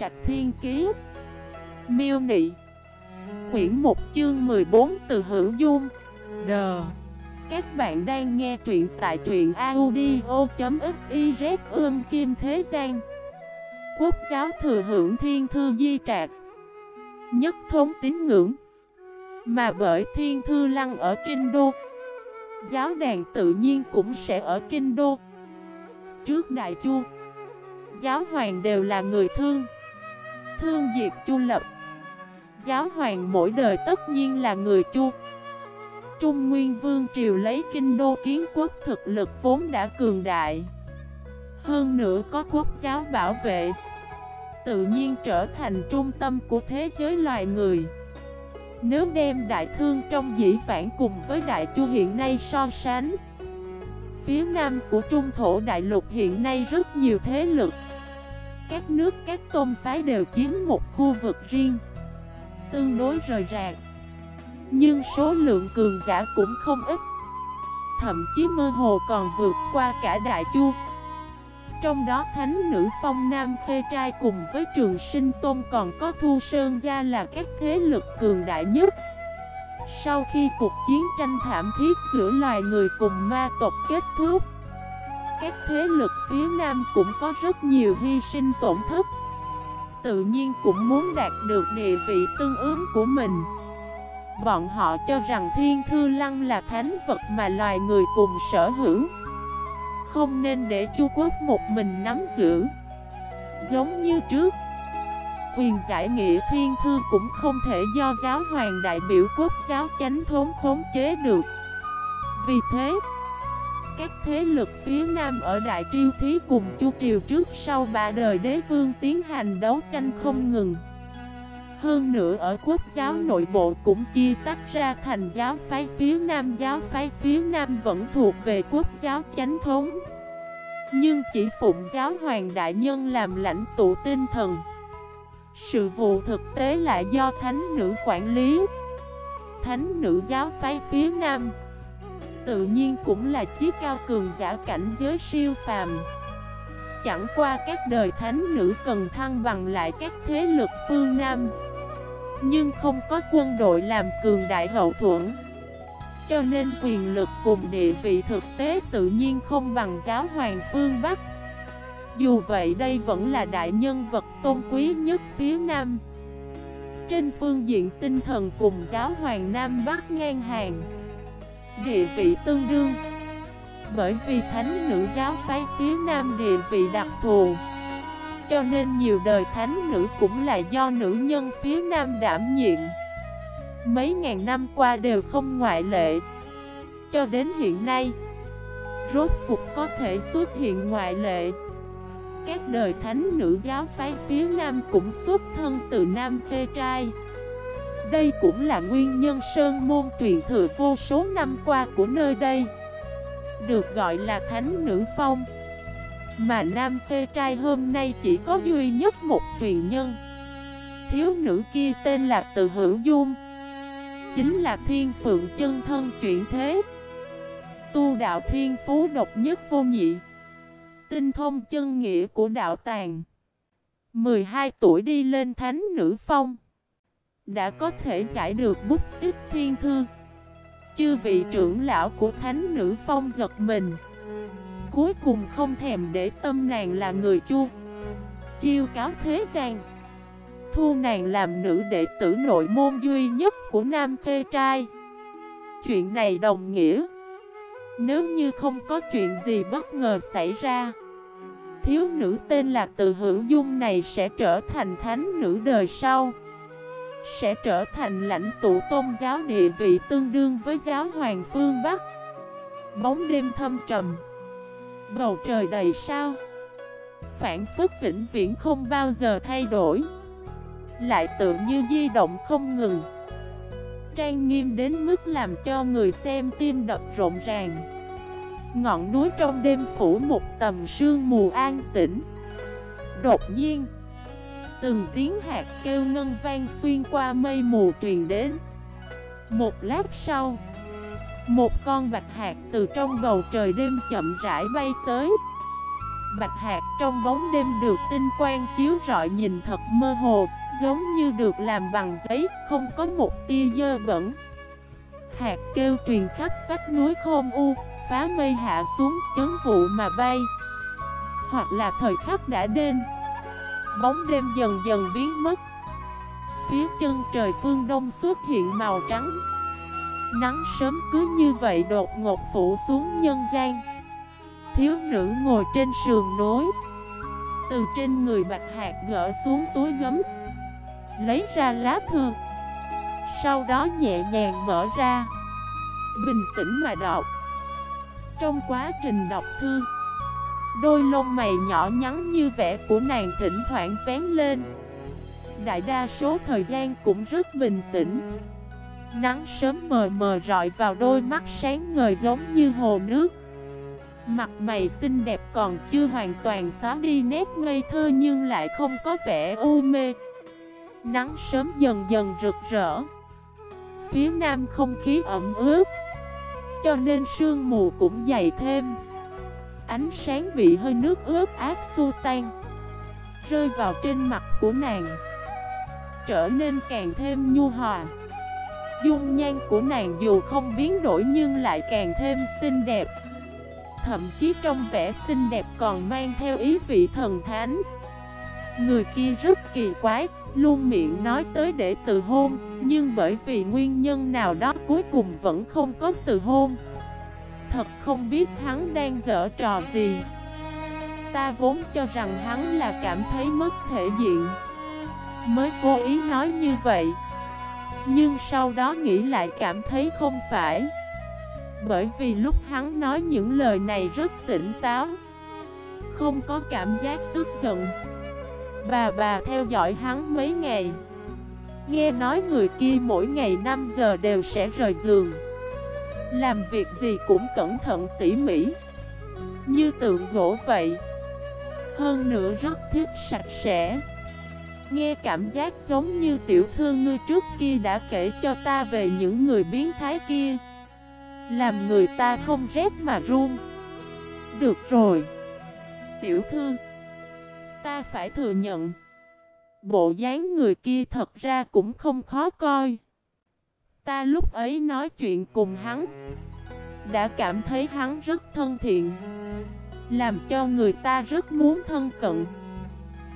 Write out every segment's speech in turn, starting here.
Trạch Thiên Kiế Miêu Nị. Quyển 1 chương 14 từ hữu dung. Đờ Các bạn đang nghe truyện tại truyện audio.xyz ương kim thế gian. Quốc giáo thừa hưởng thiên thư di trạc. Nhất thống tín ngưỡng. Mà bởi thiên thư lăng ở Kinh Đô, Giáo đàn tự nhiên cũng sẽ ở Kinh Đô. Trước Đại Chu, Giáo hoàng đều là người thương. Thương diệt Chu Lập. Giáo hoàng mỗi đời tất nhiên là người Chu. Trung Nguyên Vương Triều lấy kinh đô kiến quốc thực lực vốn đã cường đại. Hơn nữa có quốc giáo bảo vệ. Tự nhiên trở thành trung tâm của thế giới loài người. Nếu đem đại thương trong dĩ vãng cùng với đại chu hiện nay so sánh, Phía nam của trung thổ đại lục hiện nay rất nhiều thế lực. Các nước, các tôn phái đều chiếm một khu vực riêng, Tương đối rời rạc. Nhưng số lượng cường giả cũng không ít, Thậm chí mơ hồ còn vượt qua cả đại chu. Trong đó thánh nữ phong nam khê trai cùng với trường sinh tôn còn có thu sơn gia là các thế lực cường đại nhất. Sau khi cuộc chiến tranh thảm thiết giữa loài người cùng ma tộc kết thúc các thế lực phía nam cũng có rất nhiều hy sinh tổn thất. Tự nhiên cũng muốn đạt được địa vị tương ứng của mình. Bọn họ cho rằng thiên thư lăng là thánh vật mà loài người cùng sở hữu. Không nên để chu quốc một mình nắm giữ. Giống như trước, Quyền giải nghĩa thiên thư cũng không thể do giáo hoàng đại biểu quốc giáo chánh thốn khống chế được. Vì thế các thế lực phía Nam ở Đại Triêu Thí cùng Chu Triều trước sau ba đời đế vương tiến hành đấu tranh không ngừng. Hơn nữa ở quốc giáo nội bộ cũng chia tách ra thành giáo phái phía Nam, Giáo phái phía Nam vẫn thuộc về quốc giáo chánh thống. Nhưng chỉ phụng giáo hoàng đại nhân làm lãnh tụ tinh thần. Sự vụ thực tế lại do thánh nữ quản lý. Thánh nữ giáo phái phía Nam tự nhiên cũng là chiếc cao cường giả cảnh giới siêu phàm. Chẳng qua các đời thánh nữ cần thăng bằng lại các thế lực phương Nam. Nhưng không có quân đội làm cường đại hậu thuẫn. Cho nên quyền lực cùng địa vị thực tế tự nhiên không bằng giáo hoàng phương Bắc. Dù vậy đây vẫn là đại nhân vật tôn quý nhất phía Nam. Trên phương diện tinh thần cùng giáo hoàng Nam Bắc ngang hàng địa vị tương đương. Bởi vì thánh nữ giáo phái phía nam địa vị đặc thù, Cho nên nhiều đời thánh nữ cũng là do nữ nhân phía nam đảm nhiệm. Mấy ngàn năm qua đều không ngoại lệ. Cho đến hiện nay, Rốt cục có thể xuất hiện ngoại lệ. Các đời thánh nữ giáo phái phía nam cũng xuất thân từ nam phê trai đây cũng là nguyên nhân sơn môn truyền thừa vô số năm qua của nơi đây, Được gọi là Thánh Nữ Phong. Mà Nam Phê Trai hôm nay chỉ có duy nhất một truyền nhân. Thiếu nữ kia tên là Từ Hữu Dung, Chính là Thiên Phượng chân thân chuyển thế. Tu đạo thiên phú độc nhất vô nhị, Tinh thông chân nghĩa của đạo tàng. 12 tuổi đi lên Thánh Nữ Phong đã có thể giải được bút tích thiên thư. Chư vị trưởng lão của thánh nữ phong giật mình. Cuối cùng không thèm để tâm nàng là người chu. Chiêu cáo thế gian. Thu nàng làm nữ đệ tử nội môn duy nhất của nam phê trai. Chuyện này đồng nghĩa. Nếu như không có chuyện gì bất ngờ xảy ra, Thiếu nữ tên là Từ Hữu Dung này sẽ trở thành thánh nữ đời sau sẽ trở thành lãnh tụ tôn giáo địa vị tương đương với giáo hoàng phương Bắc. Bóng đêm thâm trầm. Bầu trời đầy sao. Phản phức vĩnh viễn không bao giờ thay đổi. Lại tự như di động không ngừng. Trang nghiêm đến mức làm cho người xem tim đập rộn ràng. Ngọn núi trong đêm phủ một tầm sương mù an tĩnh. Đột nhiên Từng tiếng hạt kêu ngân vang xuyên qua mây mù truyền đến. Một lát sau Một con bạch hạt từ trong bầu trời đêm chậm rãi bay tới. Bạch hạt trong bóng đêm được tinh quang chiếu rọi nhìn thật mơ hồ Giống như được làm bằng giấy, không có một tia dơ bẩn. Hạt kêu truyền khắp vách núi khôn u Phá mây hạ xuống chấn vụ mà bay. Hoặc là thời khắc đã đêm Bóng đêm dần dần biến mất. Phía chân trời phương đông xuất hiện màu trắng. Nắng sớm cứ như vậy đột ngột phủ xuống nhân gian. Thiếu nữ ngồi trên sườn núi. Từ trên người bạch hạt gỡ xuống túi gấm. Lấy ra lá thư. Sau đó nhẹ nhàng mở ra. Bình tĩnh mà đọc. Trong quá trình đọc thư Đôi lông mày nhỏ nhắn như vẻ của nàng thỉnh thoảng vén lên. Đại đa số thời gian cũng rất bình tĩnh. Nắng sớm mờ mờ rọi vào đôi mắt sáng ngời giống như hồ nước. Mặt mày xinh đẹp còn chưa hoàn toàn xóa đi nét ngây thơ nhưng lại không có vẻ u mê. Nắng sớm dần dần rực rỡ. Phía nam không khí ẩm ướt, Cho nên sương mù cũng dày thêm. Ánh sáng bị hơi nước ướt át xua tan Rơi vào trên mặt của nàng Trở nên càng thêm nhu hòa. Dung nhan của nàng dù không biến đổi nhưng lại càng thêm xinh đẹp Thậm chí trong vẻ xinh đẹp còn mang theo ý vị thần thánh. Người kia rất kỳ quái, luôn miệng nói tới để từ hôn Nhưng bởi vì nguyên nhân nào đó cuối cùng vẫn không có từ hôn. Thật không biết hắn đang dở trò gì. Ta vốn cho rằng hắn là cảm thấy mất thể diện. Mới cố ý nói như vậy. Nhưng sau đó nghĩ lại cảm thấy không phải. Bởi vì lúc hắn nói những lời này rất tỉnh táo. Không có cảm giác tức giận. Bà bà theo dõi hắn mấy ngày. Nghe nói người kia mỗi ngày 5 giờ đều sẽ rời giường. Làm việc gì cũng cẩn thận tỉ mỉ. Như tượng gỗ vậy, Hơn nữa rất thích sạch sẽ. Nghe cảm giác giống như tiểu thư ngươi trước kia đã kể cho ta về những người biến thái kia. Làm người ta không rét mà run. Được rồi. Tiểu thư, Ta phải thừa nhận. Bộ dáng người kia thật ra cũng không khó coi. Ta lúc ấy nói chuyện cùng hắn. Đã cảm thấy hắn rất thân thiện, Làm cho người ta rất muốn thân cận.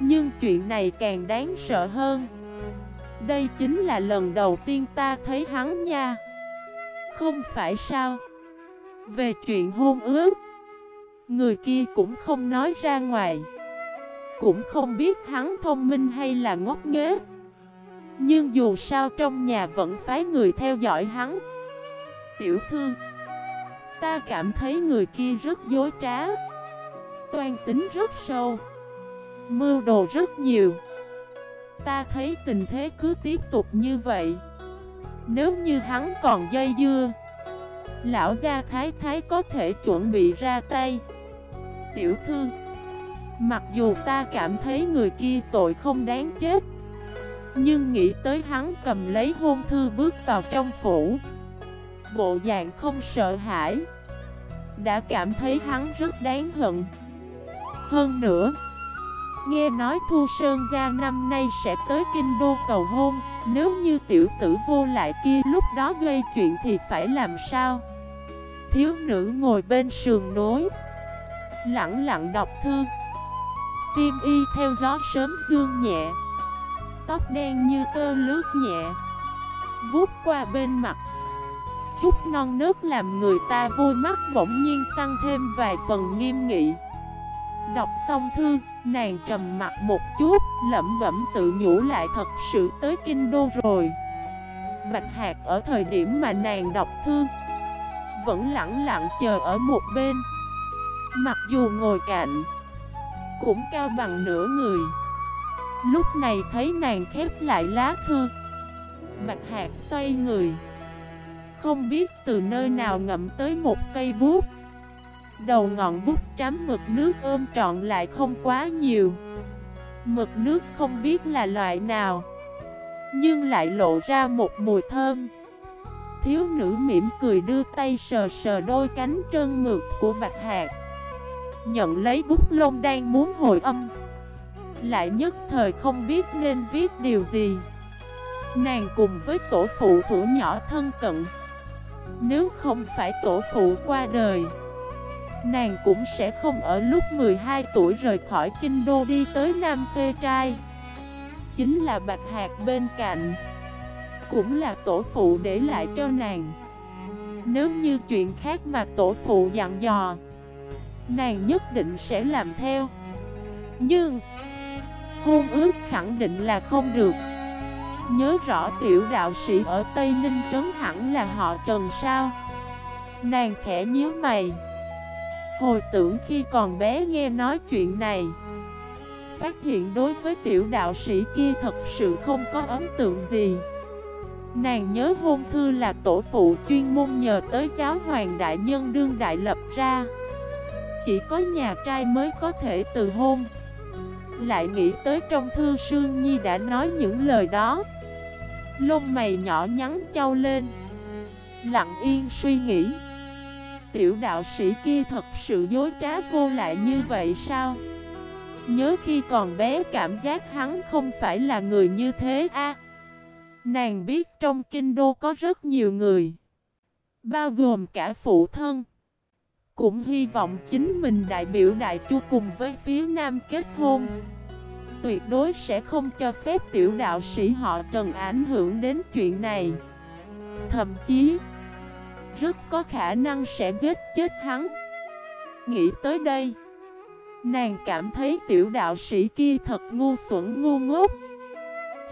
Nhưng chuyện này càng đáng sợ hơn. Đây chính là lần đầu tiên ta thấy hắn nha. Không phải sao? Về chuyện hôn ước, Người kia cũng không nói ra ngoài. Cũng không biết hắn thông minh hay là ngốc nghếch. Nhưng dù sao trong nhà vẫn phái người theo dõi hắn. Tiểu thư, Ta cảm thấy người kia rất dối trá. Toan tính rất sâu, Mưu đồ rất nhiều. Ta thấy tình thế cứ tiếp tục như vậy. Nếu như hắn còn dây dưa, Lão gia thái thái có thể chuẩn bị ra tay. Tiểu thư, Mặc dù ta cảm thấy người kia tội không đáng chết nhưng nghĩ tới hắn cầm lấy hôn thư bước vào trong phủ. Bộ dạng không sợ hãi. Đã cảm thấy hắn rất đáng hận. Hơn nữa, Nghe nói Thu Sơn Gia năm nay sẽ tới Kinh Đô cầu hôn. Nếu như tiểu tử vô lại kia lúc đó gây chuyện thì phải làm sao? Thiếu nữ ngồi bên sườn nối Lặng lặng đọc thư. Tim y theo gió sớm dương nhẹ. Tóc đen như tơ lướt nhẹ Vút qua bên mặt. Chút non nước làm người ta vui mắt bỗng nhiên tăng thêm vài phần nghiêm nghị. Đọc xong thư Nàng trầm mặt một chút, lẩm bẩm tự nhủ lại thật sự tới kinh đô rồi. Bạch Hạc ở thời điểm mà nàng đọc thư Vẫn lặng lặng chờ ở một bên. Mặc dù ngồi cạnh Cũng cao bằng nửa người. Lúc này thấy nàng khép lại lá thư. Bạch hạt xoay người. Không biết từ nơi nào ngậm tới một cây bút. Đầu ngọn bút trắm mực nước ôm trọn lại không quá nhiều. Mực nước không biết là loại nào, Nhưng lại lộ ra một mùi thơm. Thiếu nữ mỉm cười đưa tay sờ sờ đôi cánh trơn mực của Bạch hạt. Nhận lấy bút lông đang muốn hồi âm. Lại nhất thời không biết nên viết điều gì. Nàng cùng với tổ phụ thủ nhỏ thân cận. Nếu không phải tổ phụ qua đời, Nàng cũng sẽ không ở lúc 12 tuổi rời khỏi kinh đô đi tới Nam Khê Trai. Chính là Bạch Hạc bên cạnh, Cũng là tổ phụ để lại cho nàng. Nếu như chuyện khác mà tổ phụ dặn dò, Nàng nhất định sẽ làm theo. Nhưng Hôn ước khẳng định là không được. Nhớ rõ tiểu đạo sĩ ở Tây Ninh Trấn hẳn là họ Trần sao? Nàng khẽ nhíu mày. Hồi tưởng khi còn bé nghe nói chuyện này, Phát hiện đối với tiểu đạo sĩ kia thật sự không có ấn tượng gì. Nàng nhớ hôn thư là tổ phụ chuyên môn nhờ tới giáo hoàng đại nhân đương đại lập ra. Chỉ có nhà trai mới có thể từ hôn. Lại nghĩ tới trong thư Sương Nhi đã nói những lời đó. Lông mày nhỏ nhắn trao lên, Lặng yên suy nghĩ. Tiểu đạo sĩ kia thật sự dối trá vô lại như vậy sao? Nhớ khi còn bé cảm giác hắn không phải là người như thế a. Nàng biết trong kinh đô có rất nhiều người, Bao gồm cả phụ thân. Cũng hy vọng chính mình đại biểu đại chu cùng với phía nam kết hôn. Tuyệt đối sẽ không cho phép tiểu đạo sĩ họ trần ảnh hưởng đến chuyện này. Thậm chí, Rất có khả năng sẽ giết chết hắn. Nghĩ tới đây, Nàng cảm thấy tiểu đạo sĩ kia thật ngu xuẩn ngu ngốc.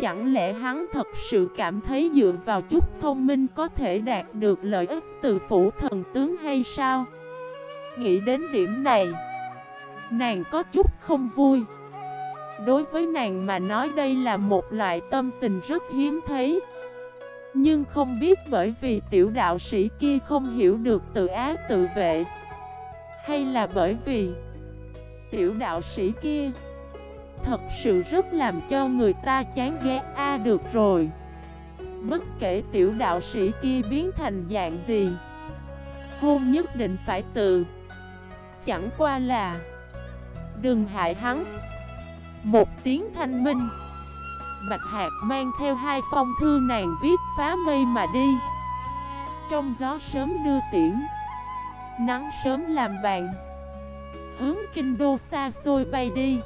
Chẳng lẽ hắn thật sự cảm thấy dựa vào chút thông minh có thể đạt được lợi ích từ phủ thần tướng hay sao? Nghĩ đến điểm này. Nàng có chút không vui. Đối với nàng mà nói đây là một loại tâm tình rất hiếm thấy. Nhưng không biết bởi vì tiểu đạo sĩ kia không hiểu được tự ác tự vệ, Hay là bởi vì tiểu đạo sĩ kia Thật sự rất làm cho người ta chán ghét A được rồi. Bất kể tiểu đạo sĩ kia biến thành dạng gì Hôn nhất định phải từ Chẳng qua là Đừng hại hắn. Một tiếng thanh minh, Bạch Hạc mang theo hai phong thư nàng viết phá mây mà đi. Trong gió sớm đưa tiễn, Nắng sớm làm bàn, Hướng kinh đô xa xôi bay đi.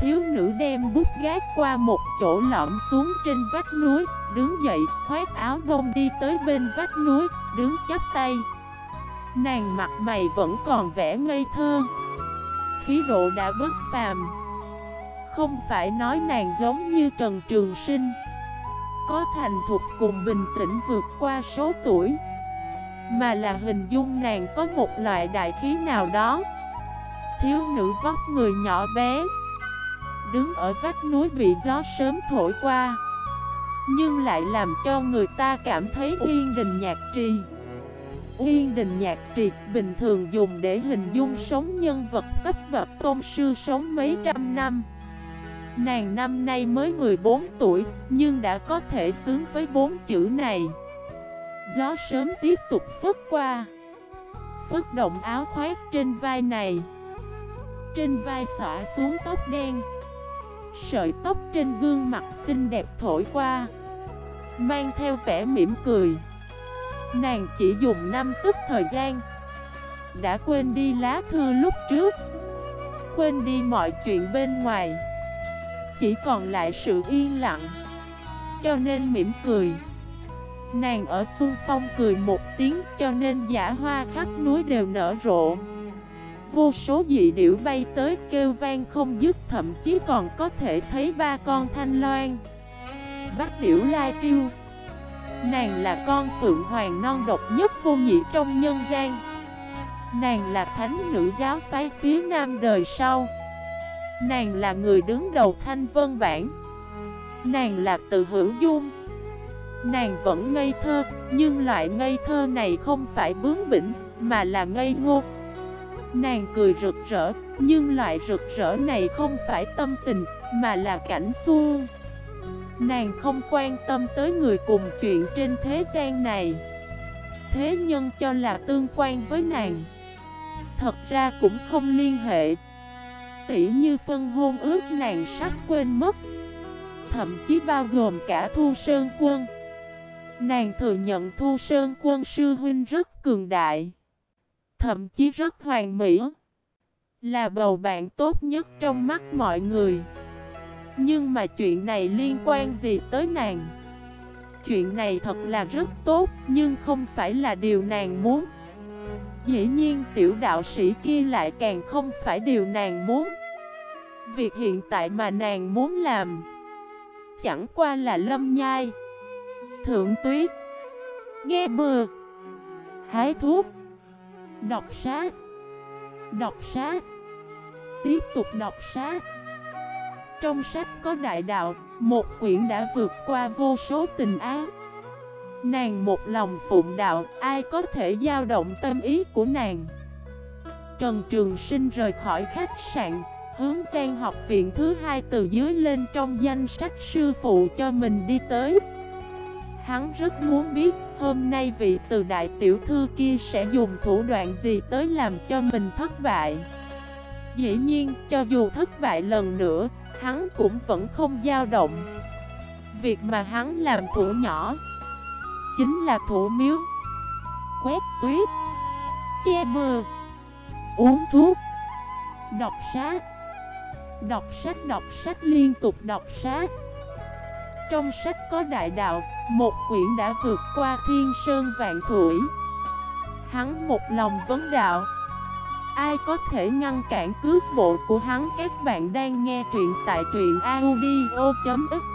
Thiếu nữ đem bút gác qua một chỗ lõm xuống trên vách núi, Đứng dậy khoét áo bông đi tới bên vách núi, Đứng chắp tay. Nàng mặt mày vẫn còn vẻ ngây thơ. Khí độ đã bất phàm. Không phải nói nàng giống như Trần Trường Sinh. Có thành thục cùng bình tĩnh vượt qua số tuổi, Mà là hình dung nàng có một loại đại khí nào đó. Thiếu nữ vóc người nhỏ bé, Đứng ở vách núi bị gió sớm thổi qua, Nhưng lại làm cho người ta cảm thấy uyên đình nhạc trì. Uyên đình nhạc triệt bình thường dùng để hình dung sống nhân vật cấp bậc tôn sư sống mấy trăm năm. Nàng năm nay mới 14 tuổi, Nhưng đã có thể xứng với bốn chữ này. Gió sớm tiếp tục phất qua. Phất động áo khoác trên vai này. Trên vai xõa xuống tóc đen. Sợi tóc trên gương mặt xinh đẹp thổi qua. Mang theo vẻ mỉm cười. Nàng chỉ dùng năm tức thời gian. Đã quên đi lá thư lúc trước. Quên đi mọi chuyện bên ngoài. Chỉ còn lại sự yên lặng. Cho nên mỉm cười. Nàng ở xuân phong cười một tiếng Cho nên giả hoa khắp núi đều nở rộ. Vô số dị điểu bay tới kêu vang không dứt, Thậm chí còn có thể thấy ba con thanh loan. Bắt điểu lai triêu Nàng là con phượng hoàng non độc nhất vô nhị trong nhân gian. Nàng là thánh nữ giáo phái phía nam đời sau. Nàng là người đứng đầu thanh vân bản Nàng là tự hữu dung. Nàng vẫn ngây thơ Nhưng loại ngây thơ này không phải bướng bỉnh Mà là ngây ngô. Nàng cười rực rỡ, nhưng loại rực rỡ này không phải tâm tình, mà là cảnh xuông. Nàng không quan tâm tới người cùng chuyện trên thế gian này. Thế nhân cho là tương quan với nàng. Thật ra cũng không liên hệ. Tỉ như phân hôn ước nàng sắp quên mất. Thậm chí bao gồm cả Thu Sơn Quân. Nàng thừa nhận Thu Sơn Quân sư huynh rất cường đại. Thậm chí rất hoàn mỹ. Là bầu bạn tốt nhất trong mắt mọi người. Nhưng mà chuyện này liên quan gì tới nàng? Chuyện này thật là rất tốt, Nhưng không phải là điều nàng muốn. Dĩ nhiên tiểu đạo sĩ kia lại càng không phải điều nàng muốn. Việc hiện tại mà nàng muốn làm, Chẳng qua là lâm nhai. Thượng tuyết, Nghe mưa Hái thuốc, Đọc sát Đọc sát, Tiếp tục đọc sát. Trong sách có đại đạo, Một quyển đã vượt qua vô số tình ái Nàng một lòng phụng đạo, Ai có thể dao động tâm ý của nàng? Trần Trường Sinh rời khỏi khách sạn, Hướng Giang học viện thứ hai từ dưới lên trong danh sách sư phụ cho mình đi tới. Hắn rất muốn biết, hôm nay vị từ đại tiểu thư kia sẽ dùng thủ đoạn gì tới làm cho mình thất bại? Dĩ nhiên, cho dù thất bại lần nữa, hắn cũng vẫn không dao động. Việc mà hắn làm thủ nhỏ Chính là thủ miếu. Quét tuyết Che mưa Uống thuốc Đọc sách. Đọc sách đọc sách liên tục đọc sách. Trong sách có đại đạo Một quyển đã vượt qua thiên sơn vạn thủy. Hắn một lòng vấn đạo Ai có thể ngăn cản cước bộ của hắn? Các bạn đang nghe truyện tại truyện audio.fif